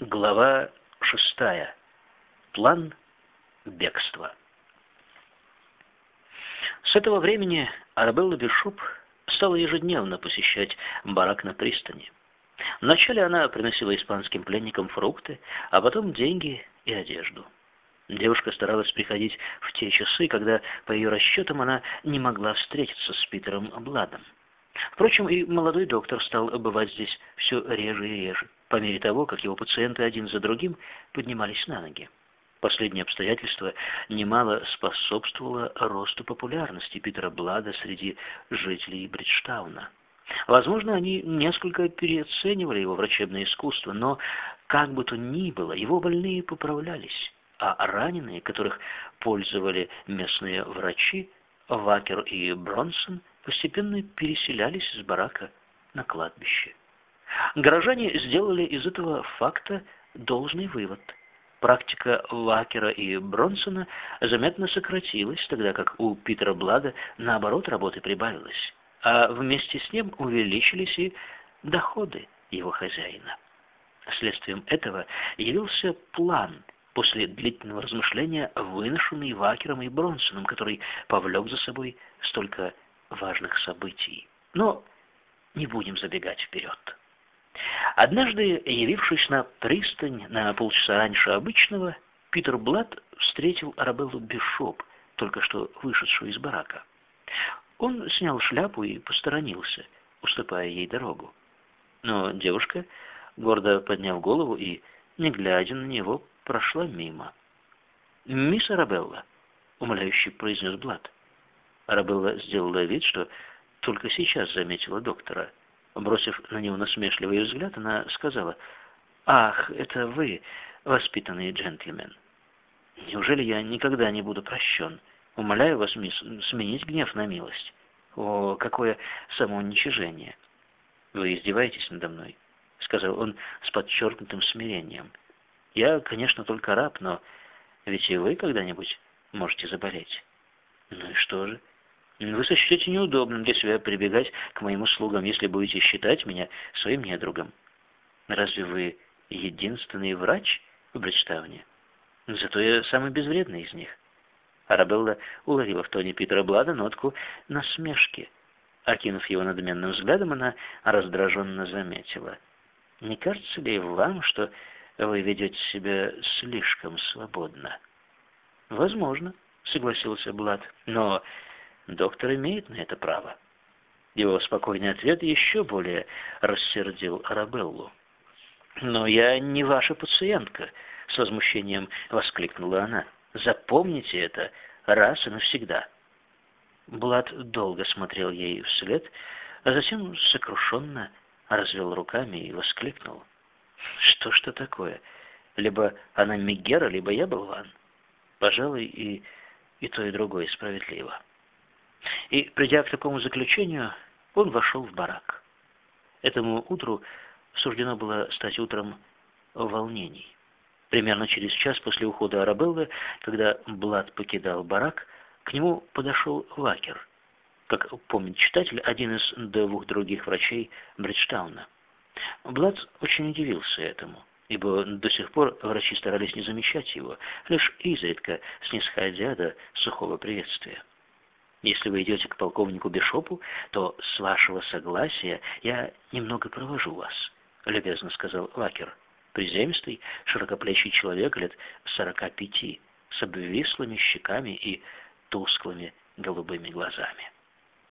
Глава шестая. План бегства. С этого времени Арабелла Бишоп стала ежедневно посещать барак на пристани. Вначале она приносила испанским пленникам фрукты, а потом деньги и одежду. Девушка старалась приходить в те часы, когда, по ее расчетам, она не могла встретиться с Питером Бладом. Впрочем, и молодой доктор стал бывать здесь все реже и реже, по мере того, как его пациенты один за другим поднимались на ноги. Последнее обстоятельство немало способствовало росту популярности Питера Блада среди жителей Бриджтауна. Возможно, они несколько переоценивали его врачебное искусство, но, как бы то ни было, его больные поправлялись, а раненые, которых пользовали местные врачи, Вакер и Бронсон, постепенно переселялись из барака на кладбище. Горожане сделали из этого факта должный вывод. Практика Вакера и Бронсона заметно сократилась, тогда как у Питера Блада, наоборот, работы прибавилось, а вместе с ним увеличились и доходы его хозяина. Следствием этого явился план после длительного размышления, выношенный Вакером и Бронсоном, который повлек за собой столько важных событий. Но не будем забегать вперед. Однажды, явившись на пристань на полчаса раньше обычного, Питер Блад встретил Арабеллу Бишоп, только что вышедшую из барака. Он снял шляпу и посторонился, уступая ей дорогу. Но девушка, гордо подняв голову и, не глядя на него, прошла мимо. «Мисс Арабелла», — умоляюще произнес Блад, — Арабелла сделала вид, что только сейчас заметила доктора. Бросив на него насмешливый взгляд, она сказала, «Ах, это вы, воспитанный джентльмен. Неужели я никогда не буду прощен? Умоляю вас, мисс, сменить гнев на милость. О, какое самоуничижение!» «Вы издеваетесь надо мной?» — сказал он с подчеркнутым смирением. «Я, конечно, только раб, но ведь и вы когда-нибудь можете заболеть». «Ну и что же?» Вы сочтете неудобным для себя прибегать к моим услугам, если будете считать меня своим недругом. Разве вы единственный врач в Бриджтауне? Зато я самый безвредный из них. Арабелла уловила в тоне Питера Блада нотку насмешки. Окинув его надменным взглядом, она раздраженно заметила. «Не кажется ли вам, что вы ведете себя слишком свободно?» «Возможно», — согласился Блад, — «но Доктор имеет на это право. Его спокойный ответ еще более рассердил Арабеллу. «Но я не ваша пациентка», — с возмущением воскликнула она. «Запомните это раз и навсегда». Блад долго смотрел ей вслед, а затем сокрушенно развел руками и воскликнул. «Что ж это такое? Либо она Мегера, либо я болван. Пожалуй, и, и то, и другое справедливо». И, придя к такому заключению, он вошел в барак. Этому утру суждено было стать утром волнений. Примерно через час после ухода Арабеллы, когда Блад покидал барак, к нему подошел Вакер, как помнит читатель, один из двух других врачей Бриджтауна. Блад очень удивился этому, ибо до сих пор врачи старались не замечать его, лишь изредка снисходя до сухого приветствия. Если вы идете к полковнику Бишопу, то с вашего согласия я немного провожу вас, любезно сказал Лакер. Приземистый, широкоплечий человек лет сорока пяти, с обвислыми щеками и тусклыми голубыми глазами.